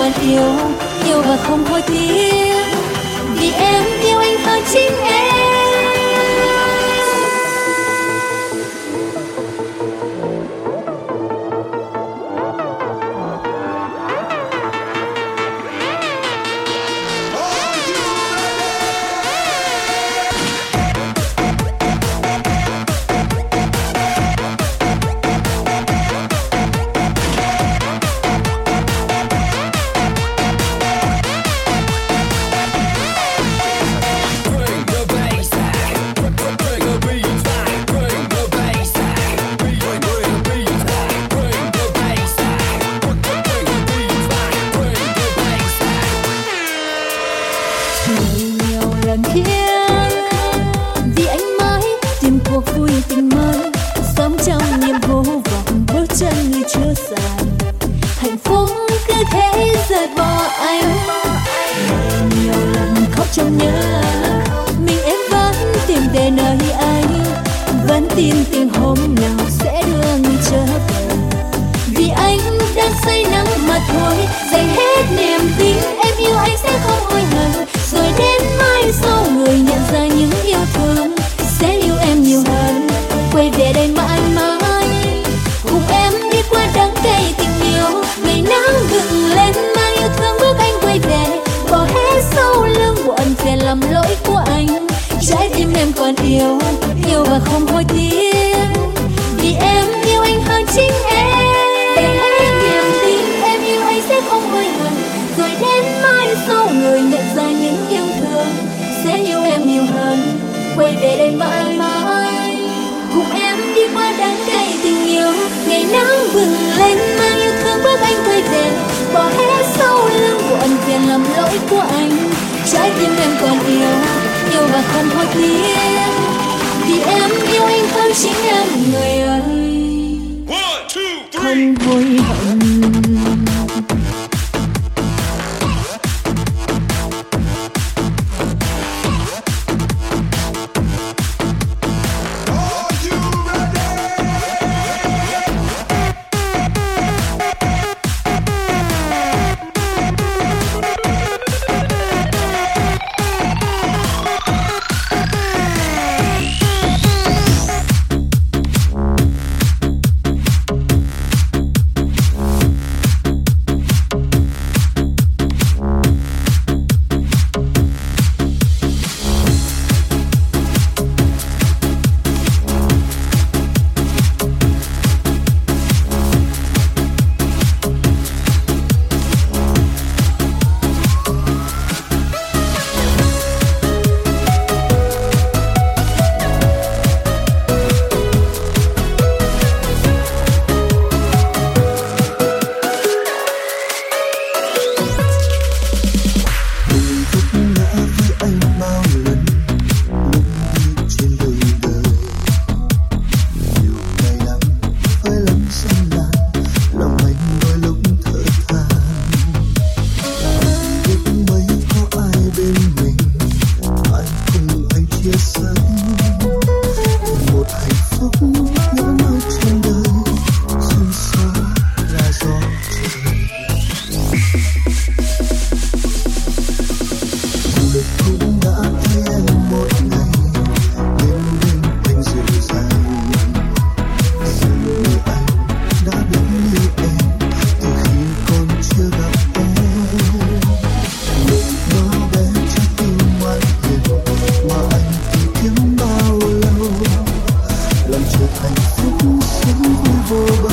còn yêu yêu và không hối tiếc. Vì em yêu anh hơn chính em. thôi dành hết niềm tin, em yêu anh sẽ không hối hận rồi đến mai sau người nhận ra những yêu thương, sẽ yêu em nhiều hơn. Quay về đây mãi mãi, cùng em đi qua đắng cay tình yêu. Ngày nắng gừng lên, mang yêu thương bước anh quay về. Bỏ hết sau lưng buồn phiền làm lỗi của anh, trái tim em còn yêu trái tim em còn yêu yêu và không hối tiếc. Vì em yêu anh không chính em người ơi. Không hối hận for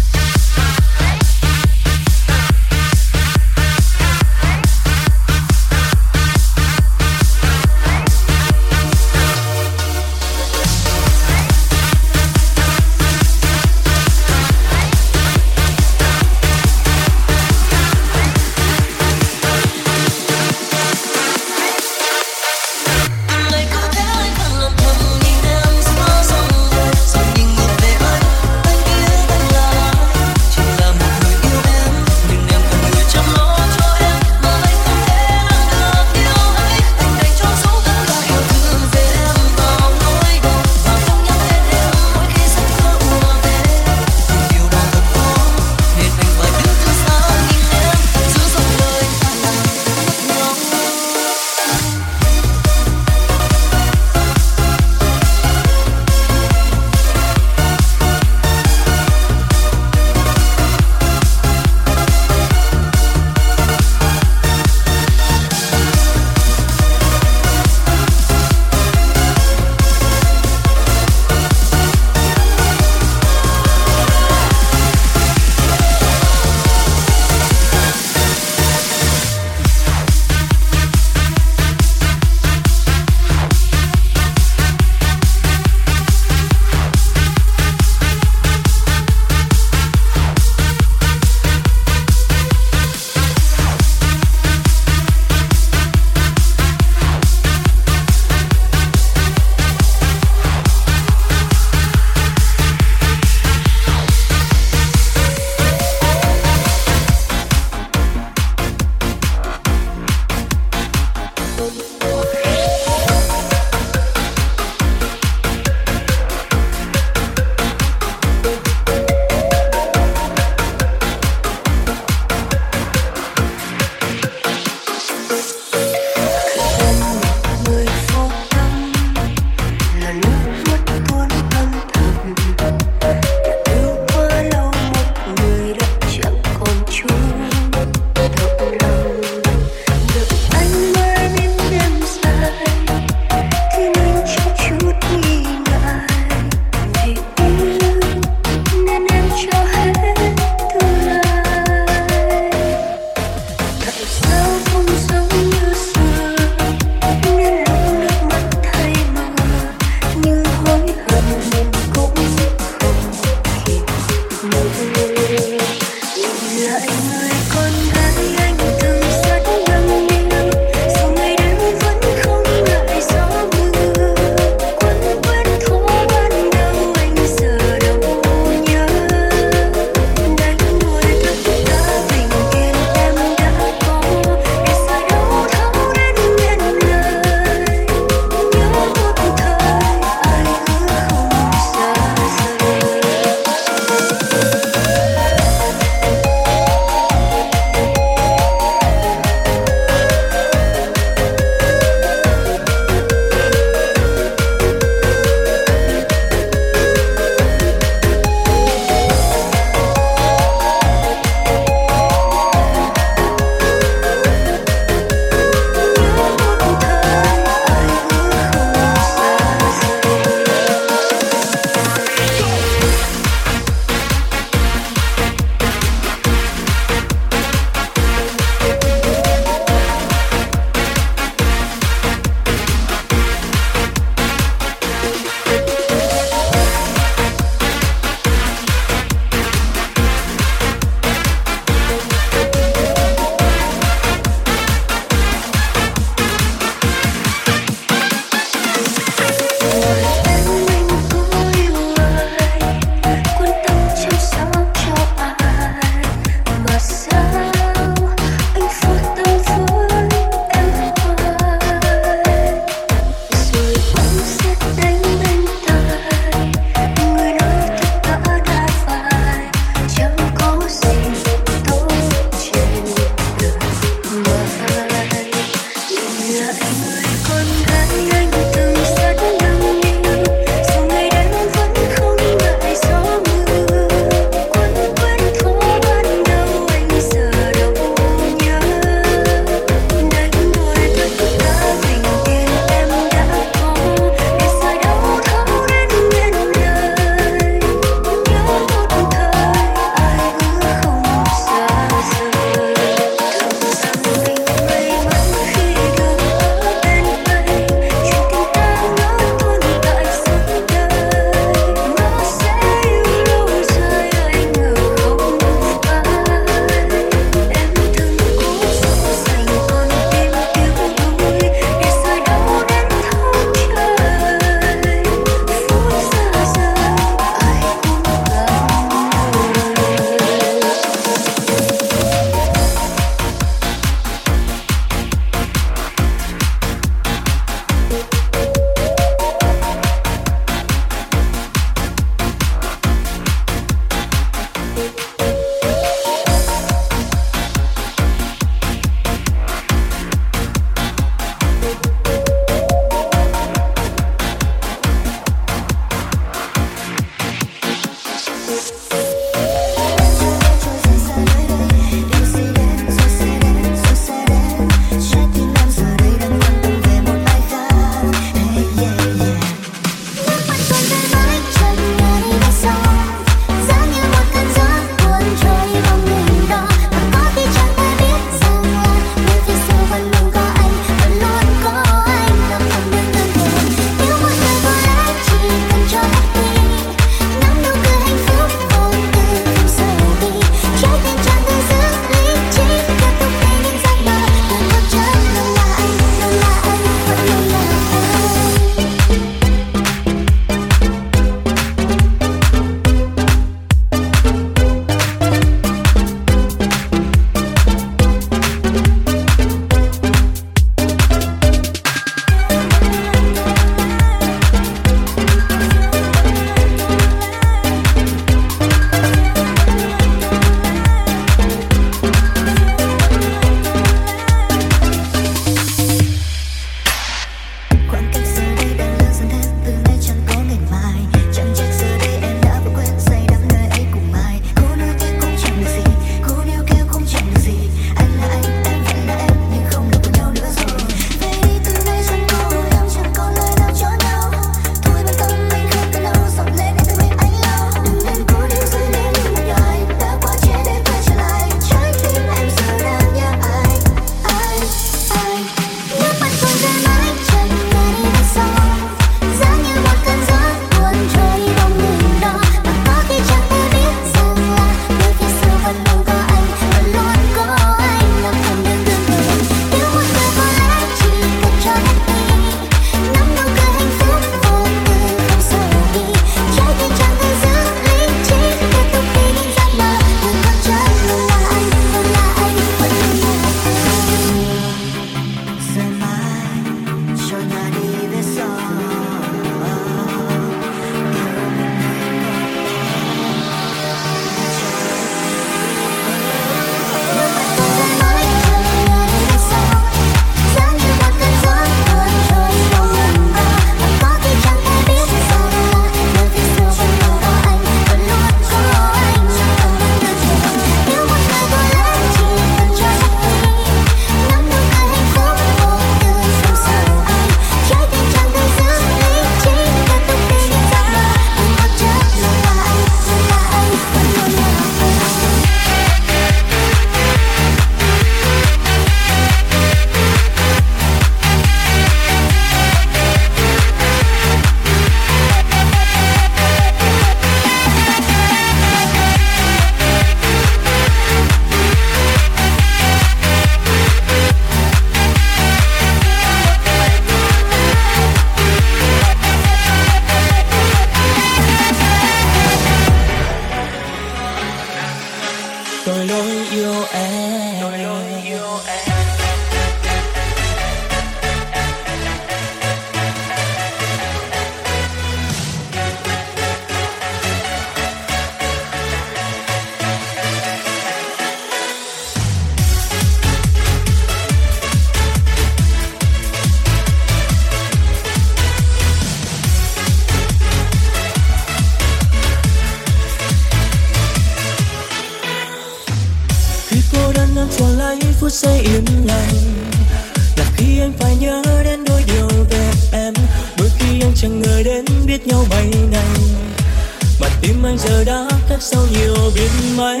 sao nhiều biến mấy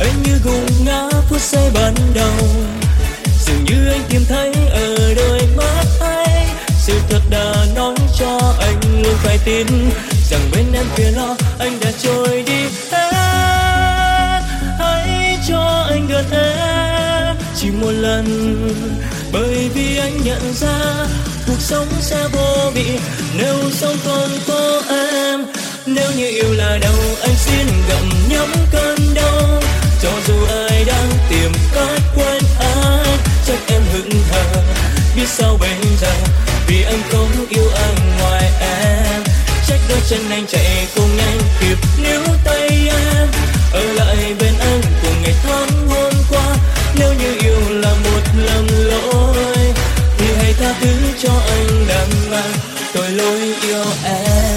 anh như gục ngã phút giây ban đầu. Dường như anh tìm thấy ở đôi mắt ấy, sự thật đã nói cho anh luôn phải tin rằng bên em phía lo anh đã trôi đi hết. Hãy cho anh gần em chỉ một lần, bởi vì anh nhận ra cuộc sống sẽ vô vị. Nếu sống còn có em nếu như yêu là đau anh xin gặm nhấm cơn đau. Cho dù ai đang tìm cách quên anh chắc em hững hờ. Biết sao bây giờ, vì anh không yêu ai ngoài em. Chắc đôi chân anh chạy không nhanh kịp níu tay em. Ở lại bên anh cùng ngày tháng hôm qua. Nếu như yêu là một lầm lỗi, thì hãy tha thứ cho anh đang mà tội lỗi yêu em.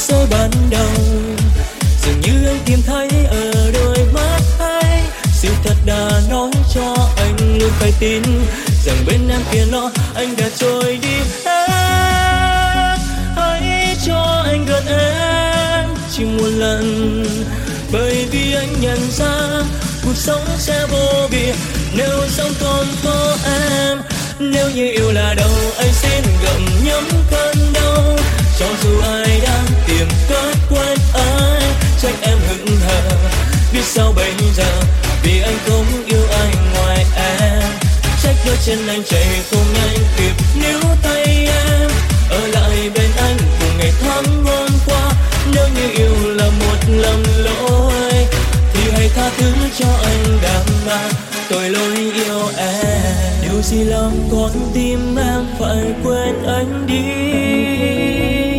Sớn ban đầu. Dường như anh tìm thấy ở đôi mắt ấy sự thật đã nói cho anh luôn phải tin rằng bên em kia nó anh đã trôi đi. Em hãy cho anh gần em chỉ một lần. Bởi vì anh nhận ra cuộc sống sẽ vô vị nếu sống còn có em. Nếu như yêu là đâu anh xin gặm nhấm cơn đau. Cho dù ai đang tìm cách quên ai, trách em hững hờ. Biết sao bây giờ? Vì anh không yêu ai ngoài em. Trách đôi chân anh chạy không nhanh kịp níu tay em. Ở lại bên anh cùng ngày tháng ngon qua. Nếu như yêu là một lầm lỗi, thì hãy tha thứ cho anh đam mà tội lỗi yêu em. Điều gì làm con tim em phải quên anh đi.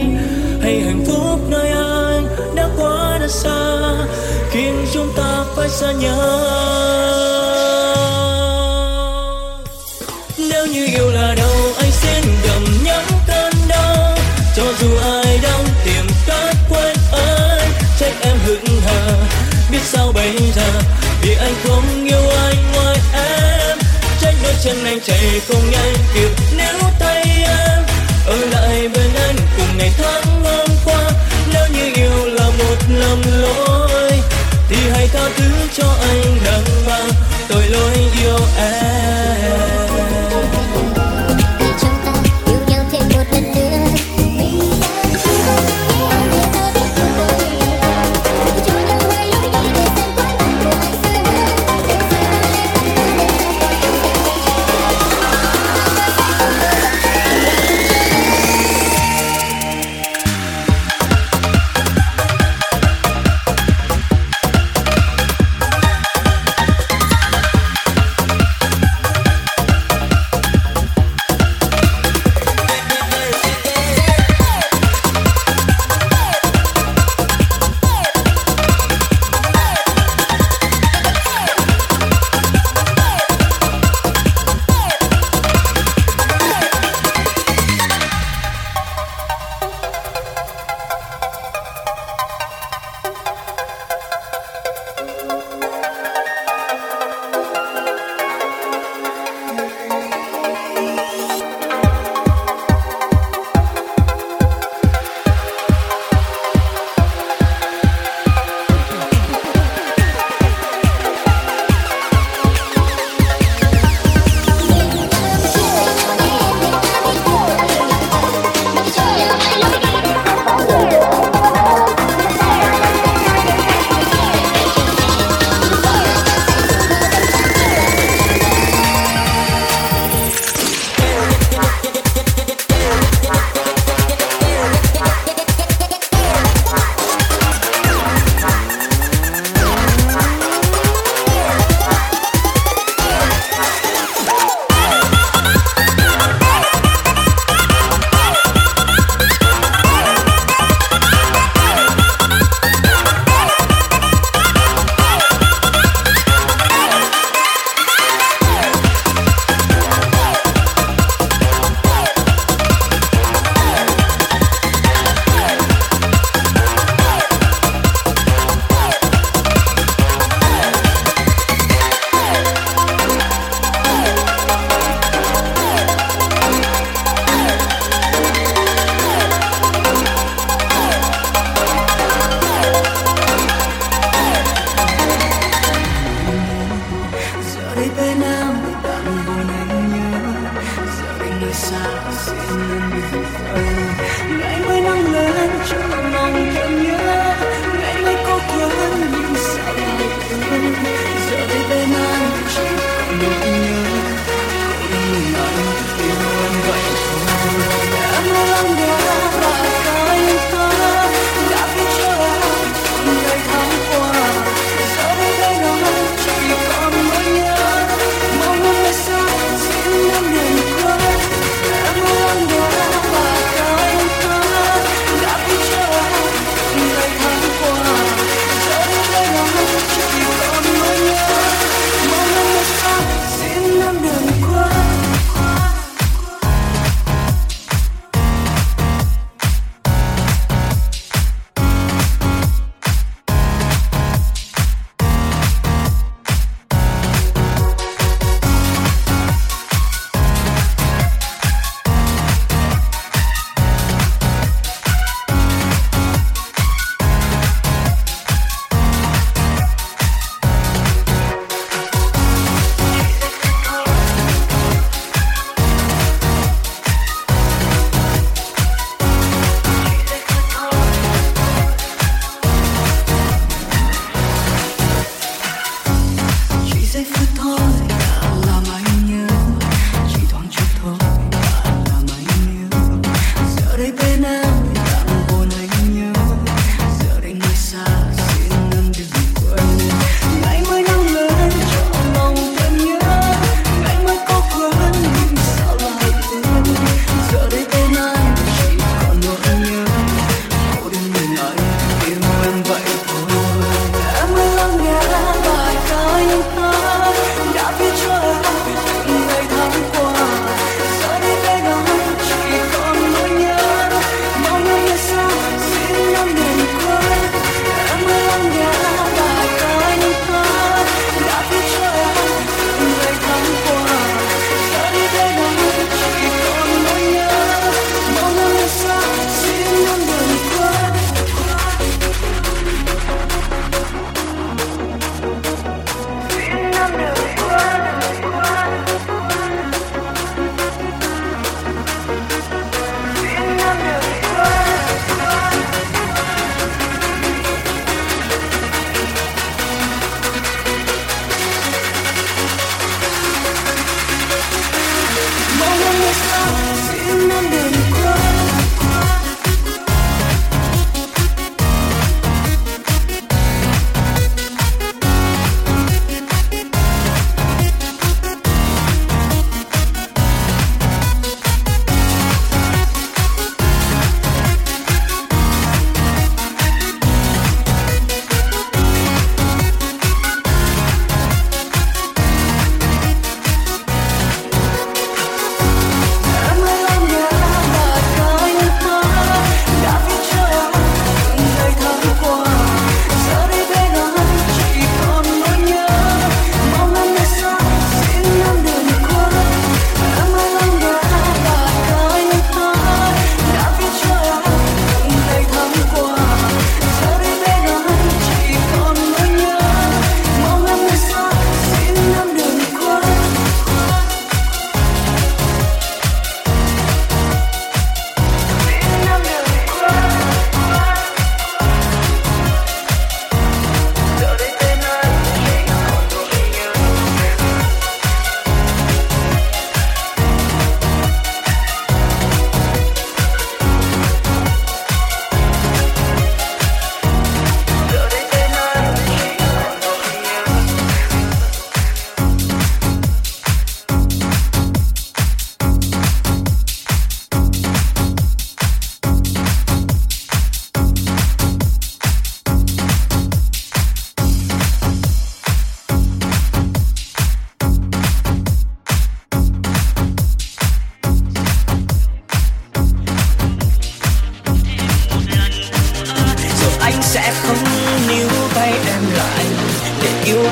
Phải xa nhau. Nếu như yêu là đâu, anh xin gầm nhắm cơn đau cho dù ai đang tìm cách quên anh, trách em hững hờ. Biết sao bây giờ, vì anh không yêu ai ngoài em. Trách đôi chân anh chạy không nhanh kịp nếu tay em. Ở lại bên anh cùng ngày tháng ngon qua. Nếu như yêu là một lầm lỗi thứ cho anh đằng mà tội lỗi yêu em.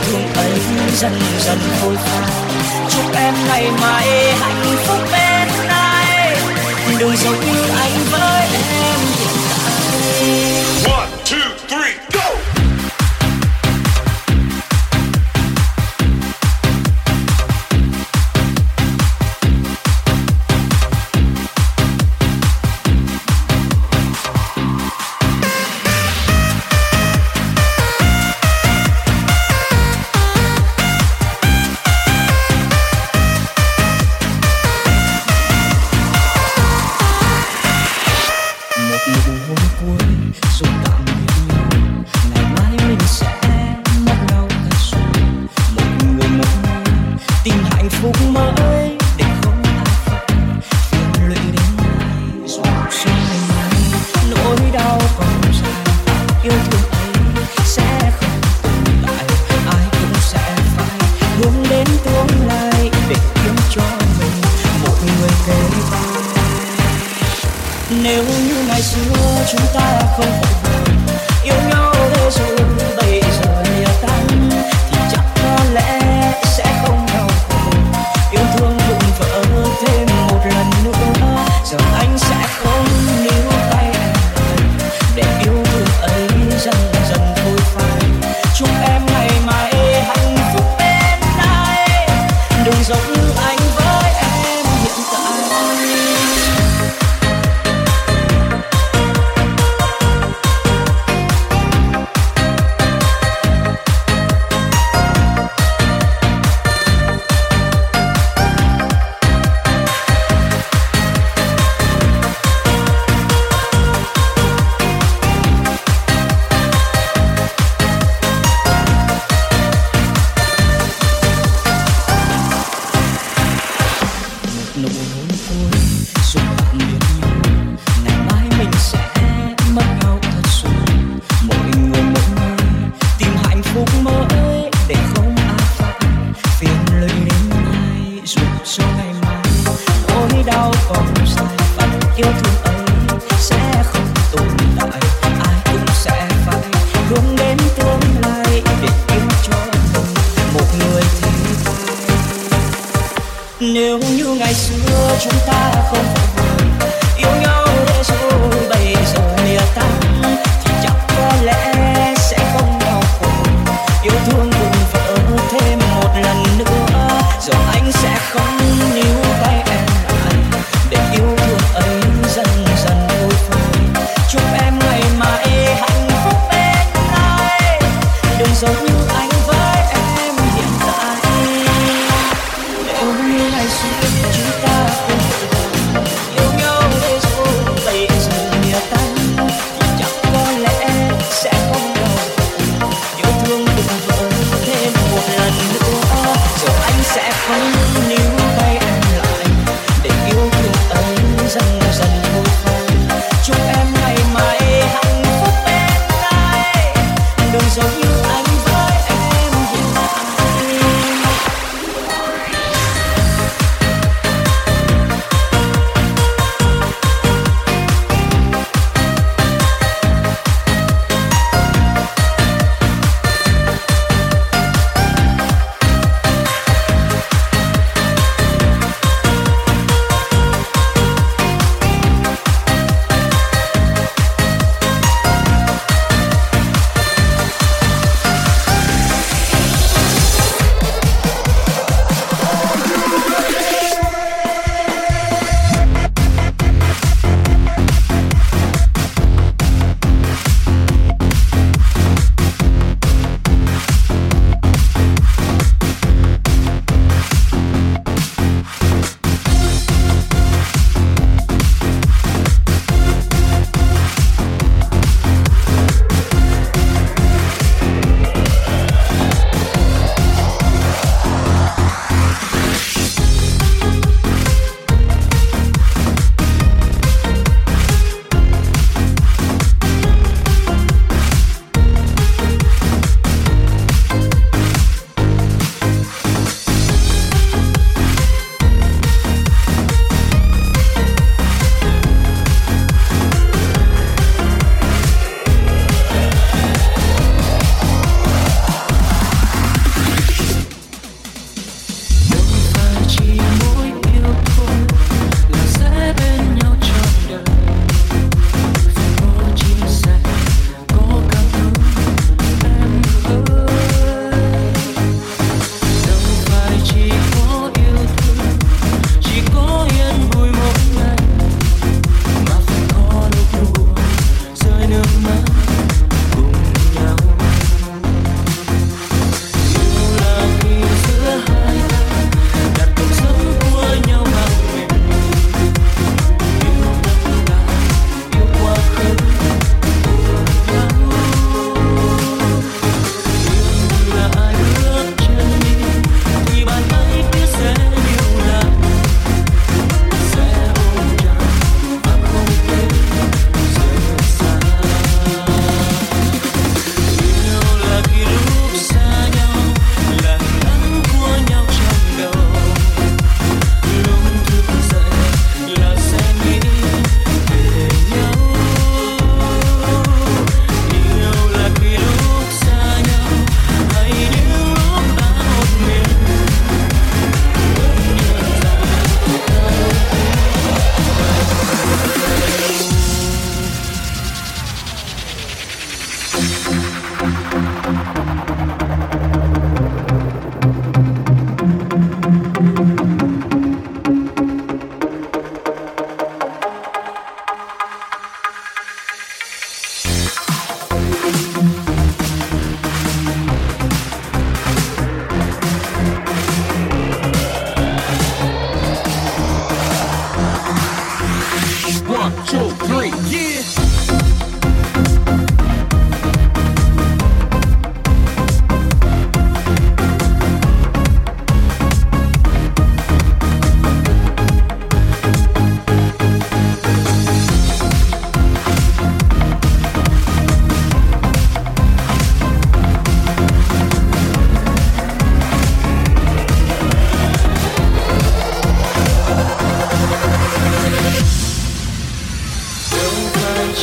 Thương ấy dần dần phôi phai chúc em ngày mai hạnh phúc bên ai. Đừng giống như anh với em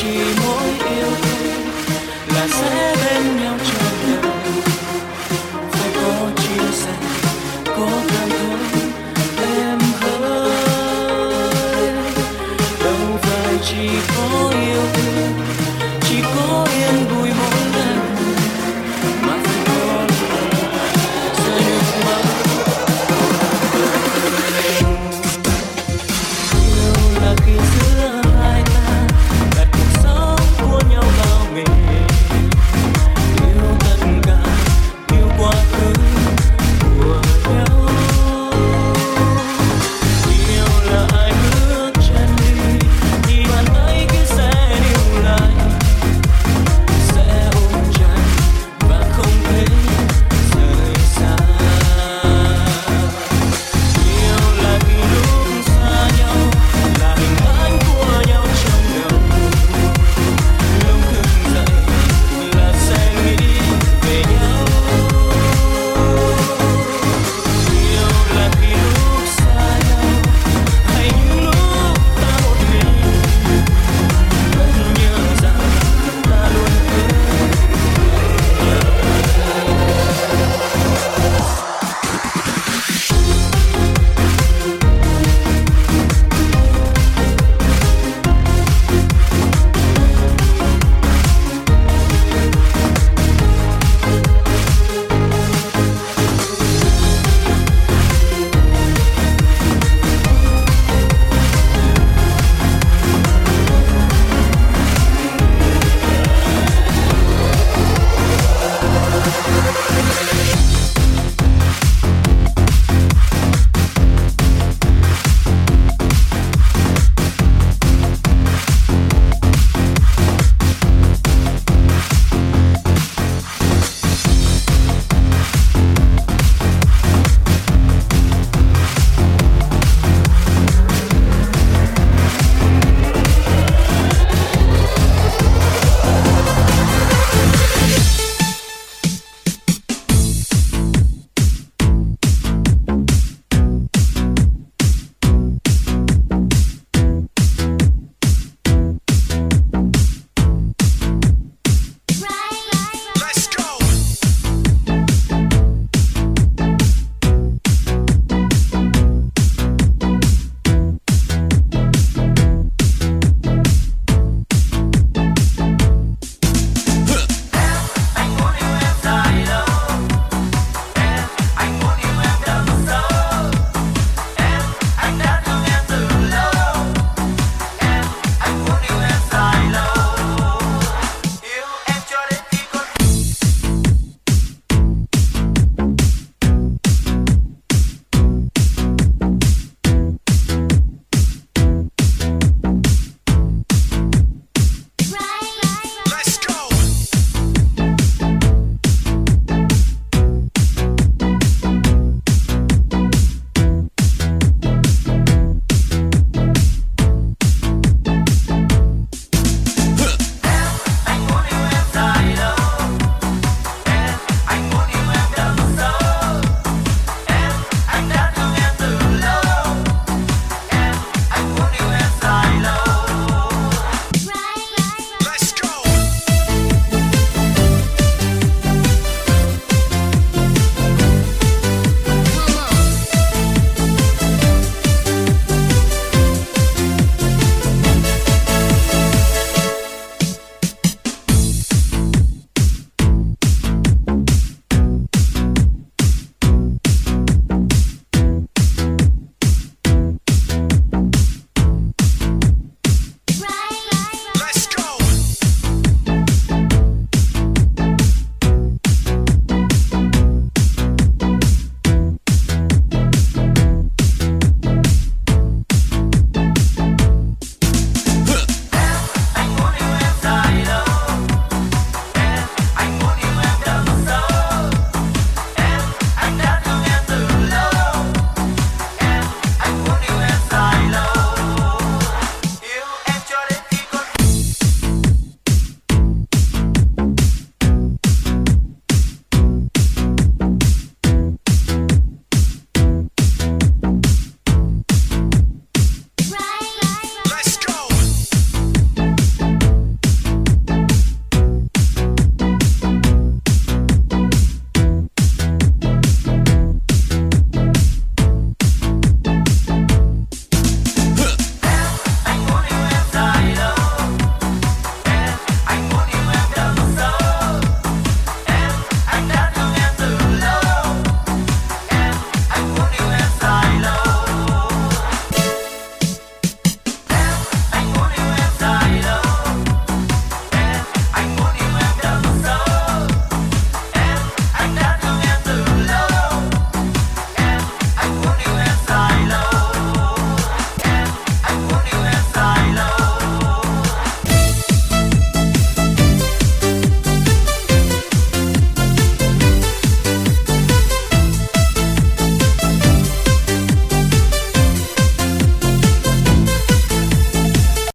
chỉ mỗi yêu